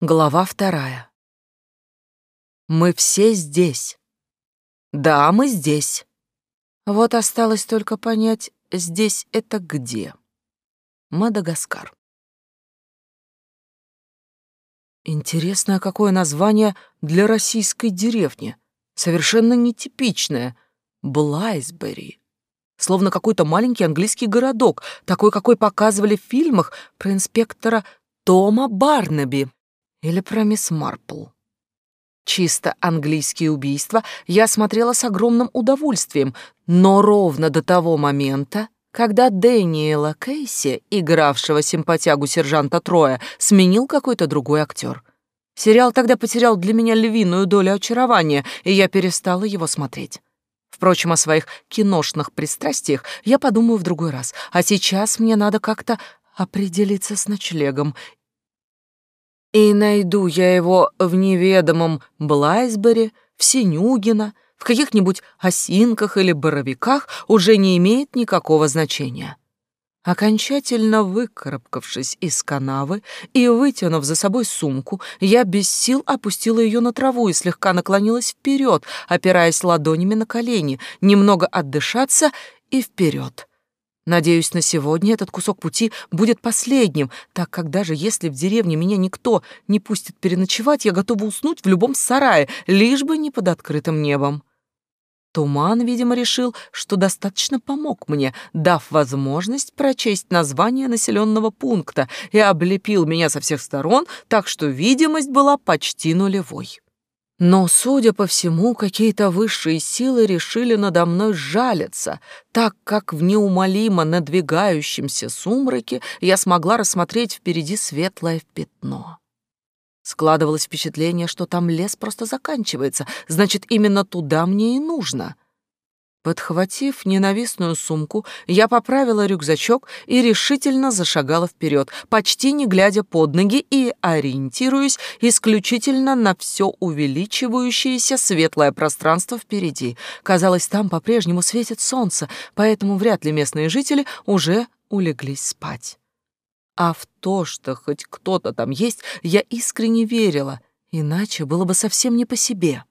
Глава вторая. Мы все здесь. Да, мы здесь. Вот осталось только понять, здесь это где. Мадагаскар. Интересное какое название для российской деревни. Совершенно нетипичное. Блайсбери. Словно какой-то маленький английский городок, такой, какой показывали в фильмах про инспектора Тома Барнаби. Или про мисс Марпл. Чисто английские убийства я смотрела с огромным удовольствием, но ровно до того момента, когда Дэниела Кейси, игравшего симпатягу сержанта Троя, сменил какой-то другой актер. Сериал тогда потерял для меня львиную долю очарования, и я перестала его смотреть. Впрочем, о своих киношных пристрастиях я подумаю в другой раз, а сейчас мне надо как-то определиться с ночлегом и найду я его в неведомом Блайсбери, в Синюгино, в каких-нибудь осинках или боровиках, уже не имеет никакого значения. Окончательно выкарабкавшись из канавы и вытянув за собой сумку, я без сил опустила ее на траву и слегка наклонилась вперед, опираясь ладонями на колени, немного отдышаться и вперед. Надеюсь, на сегодня этот кусок пути будет последним, так как даже если в деревне меня никто не пустит переночевать, я готова уснуть в любом сарае, лишь бы не под открытым небом. Туман, видимо, решил, что достаточно помог мне, дав возможность прочесть название населенного пункта и облепил меня со всех сторон, так что видимость была почти нулевой. Но, судя по всему, какие-то высшие силы решили надо мной жалиться, так как в неумолимо надвигающемся сумраке я смогла рассмотреть впереди светлое пятно. Складывалось впечатление, что там лес просто заканчивается, значит, именно туда мне и нужно — Подхватив ненавистную сумку, я поправила рюкзачок и решительно зашагала вперед, почти не глядя под ноги и ориентируясь исключительно на все увеличивающееся светлое пространство впереди. Казалось, там по-прежнему светит солнце, поэтому вряд ли местные жители уже улеглись спать. А в то, что хоть кто-то там есть, я искренне верила, иначе было бы совсем не по себе.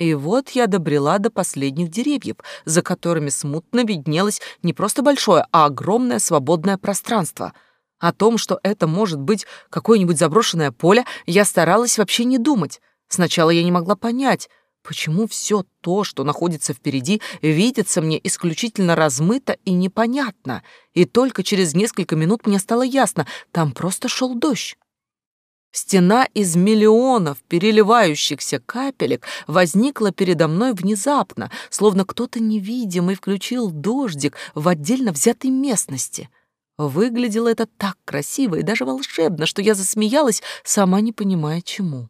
И вот я добрела до последних деревьев, за которыми смутно виднелось не просто большое, а огромное свободное пространство. О том, что это может быть какое-нибудь заброшенное поле, я старалась вообще не думать. Сначала я не могла понять, почему все то, что находится впереди, видится мне исключительно размыто и непонятно. И только через несколько минут мне стало ясно, там просто шел дождь. Стена из миллионов переливающихся капелек возникла передо мной внезапно, словно кто-то невидимый включил дождик в отдельно взятой местности. Выглядело это так красиво и даже волшебно, что я засмеялась, сама не понимая чему.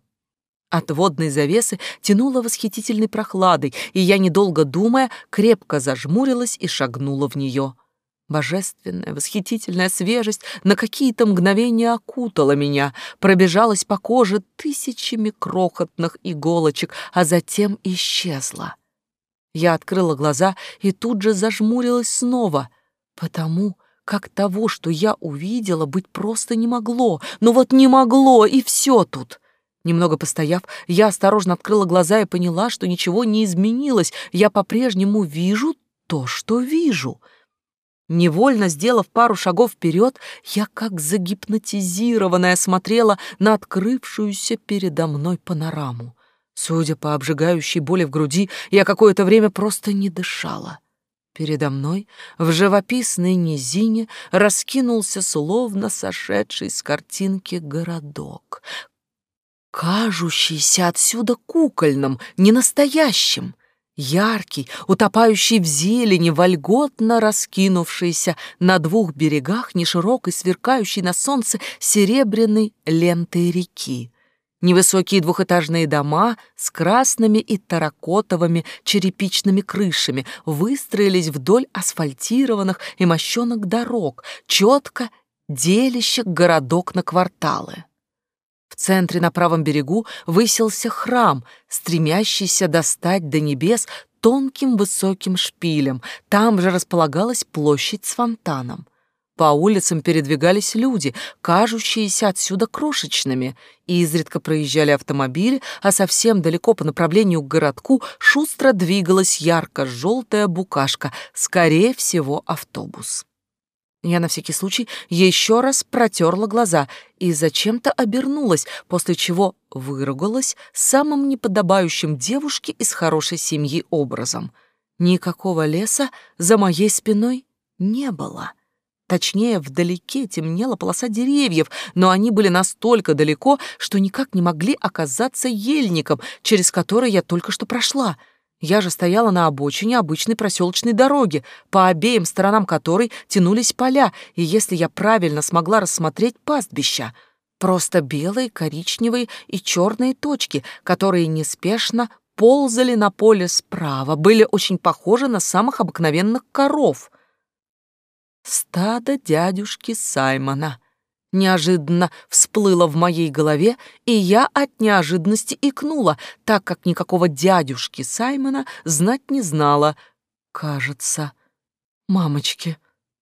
От водной завесы тянуло восхитительной прохладой, и я, недолго думая, крепко зажмурилась и шагнула в нее. Божественная, восхитительная свежесть на какие-то мгновения окутала меня, пробежалась по коже тысячами крохотных иголочек, а затем исчезла. Я открыла глаза и тут же зажмурилась снова, потому как того, что я увидела, быть просто не могло. Но вот не могло, и все тут. Немного постояв, я осторожно открыла глаза и поняла, что ничего не изменилось. Я по-прежнему вижу то, что вижу — Невольно сделав пару шагов вперед, я как загипнотизированная смотрела на открывшуюся передо мной панораму. Судя по обжигающей боли в груди, я какое-то время просто не дышала. Передо мной в живописной низине раскинулся словно сошедший с картинки городок, кажущийся отсюда кукольным, ненастоящим яркий, утопающий в зелени, вольготно раскинувшийся на двух берегах неширокой, сверкающей на солнце серебряной лентой реки. Невысокие двухэтажные дома с красными и таракотовыми черепичными крышами выстроились вдоль асфальтированных и мощенных дорог, четко делящих городок на кварталы. В центре на правом берегу высился храм, стремящийся достать до небес тонким высоким шпилем. Там же располагалась площадь с фонтаном. По улицам передвигались люди, кажущиеся отсюда крошечными, и изредка проезжали автомобили, а совсем далеко по направлению к городку шустро двигалась ярко-желтая букашка, скорее всего, автобус. Я на всякий случай еще раз протерла глаза и зачем-то обернулась, после чего выругалась самым неподобающим девушке из хорошей семьи образом. Никакого леса за моей спиной не было. Точнее, вдалеке темнела полоса деревьев, но они были настолько далеко, что никак не могли оказаться ельником, через который я только что прошла. Я же стояла на обочине обычной проселочной дороги, по обеим сторонам которой тянулись поля, и если я правильно смогла рассмотреть пастбища, просто белые, коричневые и черные точки, которые неспешно ползали на поле справа, были очень похожи на самых обыкновенных коров — Стадо дядюшки Саймона. Неожиданно всплыло в моей голове, и я от неожиданности икнула, так как никакого дядюшки Саймона знать не знала. Кажется. Мамочки,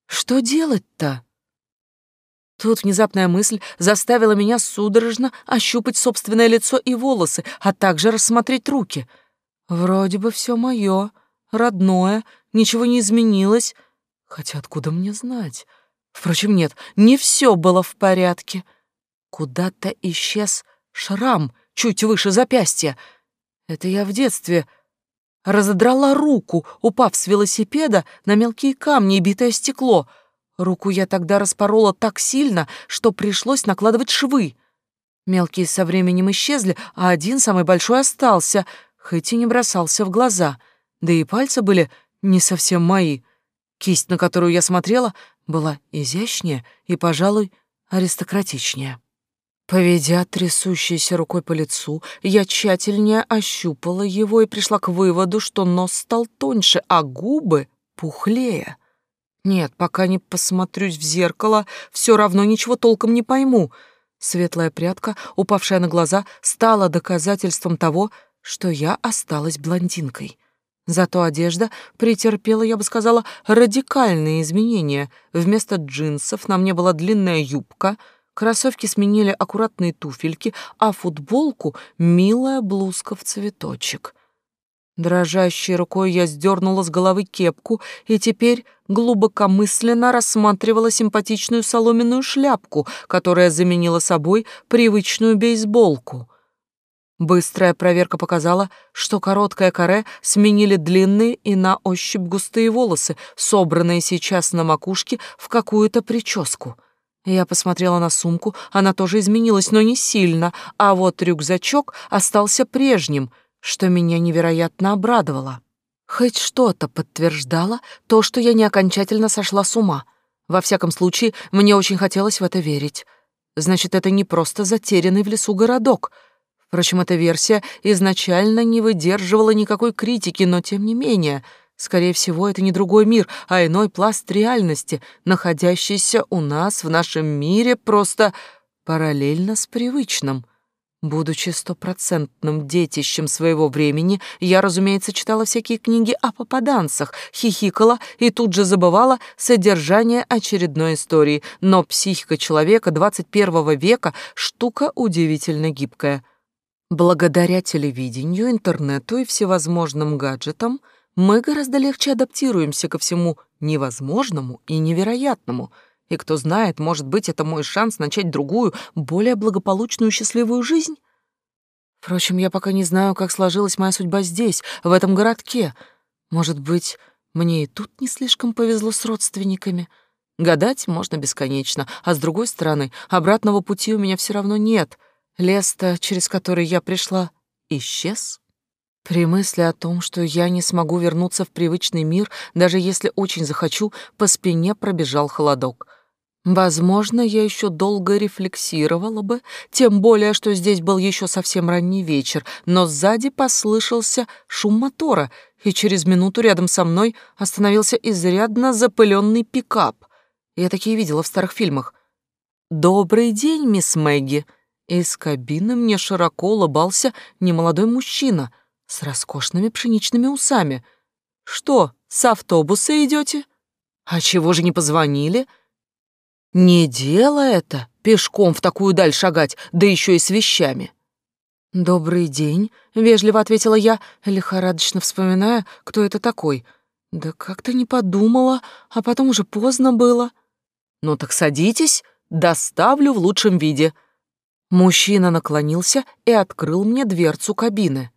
что делать-то? Тут внезапная мысль заставила меня судорожно ощупать собственное лицо и волосы, а также рассмотреть руки. Вроде бы все мое, родное, ничего не изменилось, Хотя откуда мне знать? Впрочем, нет, не все было в порядке. Куда-то исчез шрам чуть выше запястья. Это я в детстве разодрала руку, упав с велосипеда на мелкие камни и битое стекло. Руку я тогда распорола так сильно, что пришлось накладывать швы. Мелкие со временем исчезли, а один, самый большой, остался, хоть и не бросался в глаза. Да и пальцы были не совсем мои — Кисть, на которую я смотрела, была изящнее и, пожалуй, аристократичнее. Поведя трясущейся рукой по лицу, я тщательнее ощупала его и пришла к выводу, что нос стал тоньше, а губы пухлее. Нет, пока не посмотрюсь в зеркало, все равно ничего толком не пойму. Светлая прядка, упавшая на глаза, стала доказательством того, что я осталась блондинкой. Зато одежда претерпела, я бы сказала, радикальные изменения. Вместо джинсов на мне была длинная юбка, кроссовки сменили аккуратные туфельки, а футболку — милая блузка в цветочек. Дрожащей рукой я сдернула с головы кепку и теперь глубокомысленно рассматривала симпатичную соломенную шляпку, которая заменила собой привычную бейсболку — Быстрая проверка показала, что короткое каре сменили длинные и на ощупь густые волосы, собранные сейчас на макушке в какую-то прическу. Я посмотрела на сумку, она тоже изменилась, но не сильно, а вот рюкзачок остался прежним, что меня невероятно обрадовало. Хоть что-то подтверждало то, что я не окончательно сошла с ума. Во всяком случае, мне очень хотелось в это верить. Значит, это не просто затерянный в лесу городок — Впрочем, эта версия изначально не выдерживала никакой критики, но тем не менее, скорее всего, это не другой мир, а иной пласт реальности, находящийся у нас в нашем мире просто параллельно с привычным. Будучи стопроцентным детищем своего времени, я, разумеется, читала всякие книги о попаданцах, хихикала и тут же забывала содержание очередной истории, но психика человека 21 века — штука удивительно гибкая — Благодаря телевидению, интернету и всевозможным гаджетам мы гораздо легче адаптируемся ко всему невозможному и невероятному. И кто знает, может быть, это мой шанс начать другую, более благополучную счастливую жизнь? Впрочем, я пока не знаю, как сложилась моя судьба здесь, в этом городке. Может быть, мне и тут не слишком повезло с родственниками. Гадать можно бесконечно, а с другой стороны, обратного пути у меня все равно нет — Лес-то, через который я пришла, исчез. При мысли о том, что я не смогу вернуться в привычный мир, даже если очень захочу, по спине пробежал холодок. Возможно, я еще долго рефлексировала бы, тем более, что здесь был еще совсем ранний вечер, но сзади послышался шум мотора, и через минуту рядом со мной остановился изрядно запыленный пикап. Я такие видела в старых фильмах. «Добрый день, мисс Мэгги», из кабины мне широко улыбался немолодой мужчина с роскошными пшеничными усами. «Что, с автобуса идете? А чего же не позвонили?» Не дело это, пешком в такую даль шагать, да еще и с вещами. «Добрый день», — вежливо ответила я, лихорадочно вспоминая, кто это такой. «Да как-то не подумала, а потом уже поздно было». «Ну так садитесь, доставлю в лучшем виде». Мужчина наклонился и открыл мне дверцу кабины.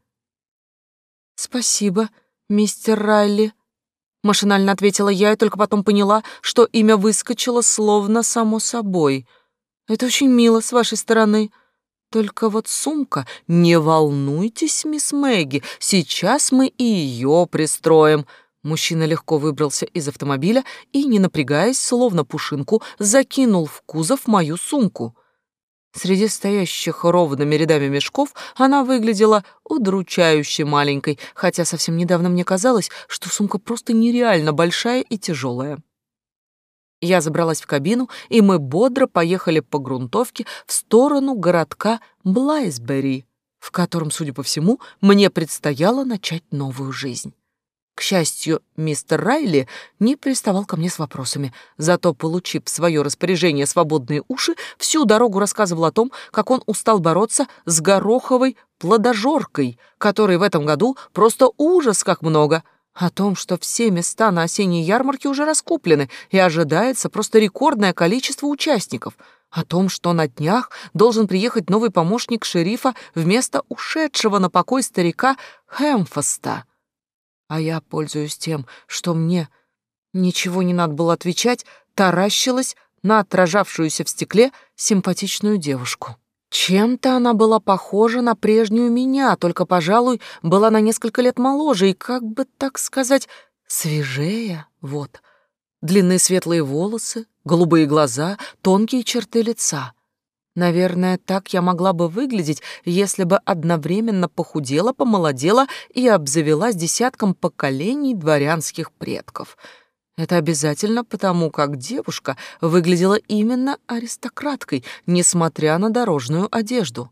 «Спасибо, мистер Райли», — машинально ответила я и только потом поняла, что имя выскочило словно само собой. «Это очень мило с вашей стороны». Только вот сумка... Не волнуйтесь, мисс Мэгги, сейчас мы и ее пристроим. Мужчина легко выбрался из автомобиля и, не напрягаясь, словно пушинку, закинул в кузов мою сумку. Среди стоящих ровными рядами мешков она выглядела удручающе маленькой, хотя совсем недавно мне казалось, что сумка просто нереально большая и тяжелая. Я забралась в кабину, и мы бодро поехали по грунтовке в сторону городка Блайсбери, в котором, судя по всему, мне предстояло начать новую жизнь. К счастью, мистер Райли не приставал ко мне с вопросами, зато, получив в свое распоряжение свободные уши, всю дорогу рассказывал о том, как он устал бороться с гороховой плодожоркой, которой в этом году просто ужас как много — о том, что все места на осенней ярмарке уже раскуплены и ожидается просто рекордное количество участников. О том, что на днях должен приехать новый помощник шерифа вместо ушедшего на покой старика Хэмфаста. А я, пользуюсь тем, что мне ничего не надо было отвечать, таращилась на отражавшуюся в стекле симпатичную девушку. Чем-то она была похожа на прежнюю меня, только, пожалуй, была на несколько лет моложе и, как бы так сказать, свежее, вот. Длинные светлые волосы, голубые глаза, тонкие черты лица. Наверное, так я могла бы выглядеть, если бы одновременно похудела, помолодела и обзавелась десятком поколений дворянских предков — это обязательно потому, как девушка выглядела именно аристократкой, несмотря на дорожную одежду.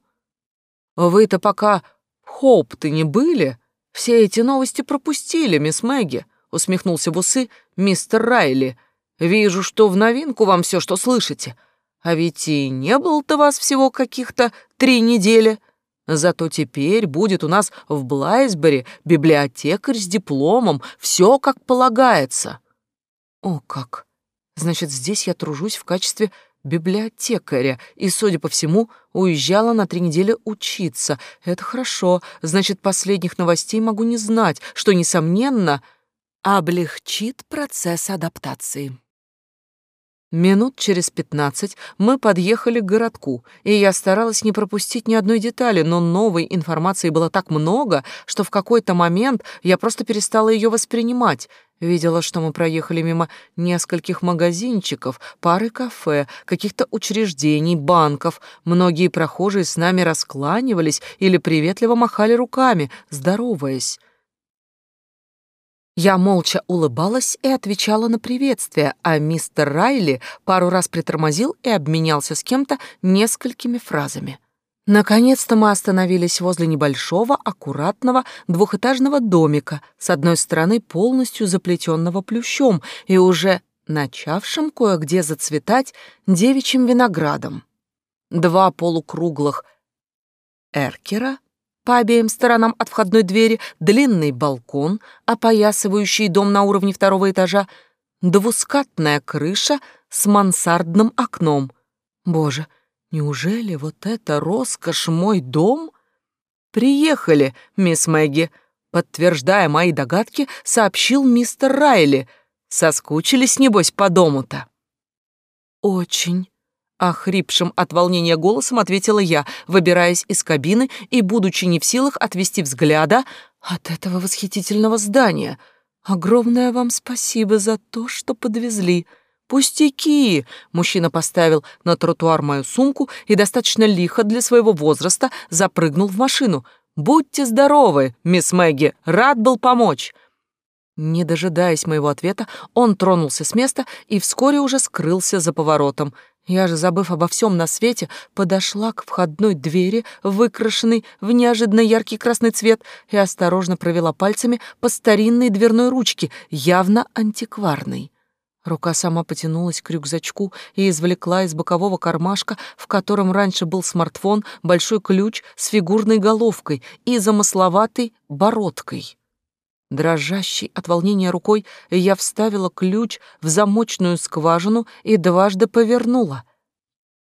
Вы-то пока Хоп-ты не были, все эти новости пропустили, мисс Мэгги, усмехнулся в усы мистер Райли. Вижу, что в новинку вам все, что слышите. А ведь и не было-то вас всего каких-то три недели. Зато теперь будет у нас в Блайсбери библиотекарь с дипломом, все как полагается. О, как! Значит, здесь я тружусь в качестве библиотекаря и, судя по всему, уезжала на три недели учиться. Это хорошо, значит, последних новостей могу не знать, что, несомненно, облегчит процесс адаптации. Минут через пятнадцать мы подъехали к городку, и я старалась не пропустить ни одной детали, но новой информации было так много, что в какой-то момент я просто перестала ее воспринимать. Видела, что мы проехали мимо нескольких магазинчиков, пары кафе, каких-то учреждений, банков. Многие прохожие с нами раскланивались или приветливо махали руками, здороваясь. Я молча улыбалась и отвечала на приветствие, а мистер Райли пару раз притормозил и обменялся с кем-то несколькими фразами. Наконец-то мы остановились возле небольшого, аккуратного двухэтажного домика, с одной стороны полностью заплетенного плющом и уже начавшим кое-где зацветать девичьим виноградом. Два полукруглых эркера по обеим сторонам от входной двери длинный балкон, опоясывающий дом на уровне второго этажа, двускатная крыша с мансардным окном. Боже, неужели вот это роскошь мой дом? Приехали, мисс Мэгги, подтверждая мои догадки, сообщил мистер Райли. Соскучились, небось, по дому-то? Очень. Охрипшим от волнения голосом ответила я, выбираясь из кабины и, будучи не в силах отвести взгляда от этого восхитительного здания. Огромное вам спасибо за то, что подвезли. «Пустяки!» — мужчина поставил на тротуар мою сумку и достаточно лихо для своего возраста запрыгнул в машину. «Будьте здоровы, мисс Мэгги, рад был помочь!» Не дожидаясь моего ответа, он тронулся с места и вскоре уже скрылся за поворотом. Я же, забыв обо всем на свете, подошла к входной двери, выкрашенной в неожиданно яркий красный цвет, и осторожно провела пальцами по старинной дверной ручке, явно антикварной. Рука сама потянулась к рюкзачку и извлекла из бокового кармашка, в котором раньше был смартфон, большой ключ с фигурной головкой и замысловатой бородкой. Дрожащей от волнения рукой я вставила ключ в замочную скважину и дважды повернула.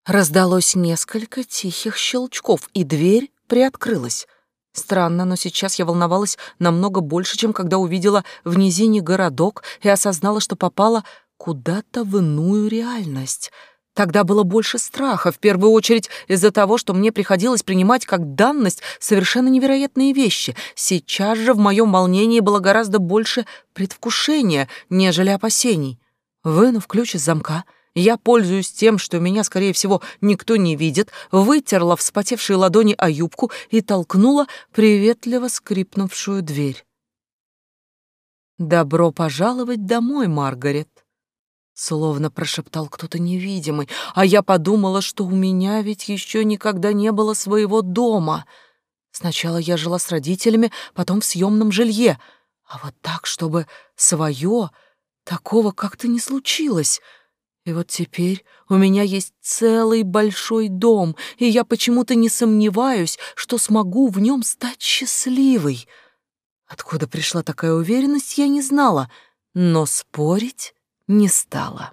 Раздалось несколько тихих щелчков, и дверь приоткрылась. Странно, но сейчас я волновалась намного больше, чем когда увидела в низине городок и осознала, что попала куда-то в иную реальность. Тогда было больше страха, в первую очередь из-за того, что мне приходилось принимать как данность совершенно невероятные вещи. Сейчас же в моем волнении было гораздо больше предвкушения, нежели опасений. Вынув ключ из замка, я, пользуюсь тем, что меня, скорее всего, никто не видит, вытерла вспотевшие ладони о юбку и толкнула приветливо скрипнувшую дверь. «Добро пожаловать домой, Маргарет!» Словно прошептал кто-то невидимый, а я подумала, что у меня ведь еще никогда не было своего дома. Сначала я жила с родителями, потом в съемном жилье, а вот так, чтобы свое, такого как-то не случилось — и вот теперь у меня есть целый большой дом, и я почему-то не сомневаюсь, что смогу в нем стать счастливой. Откуда пришла такая уверенность, я не знала, но спорить не стала.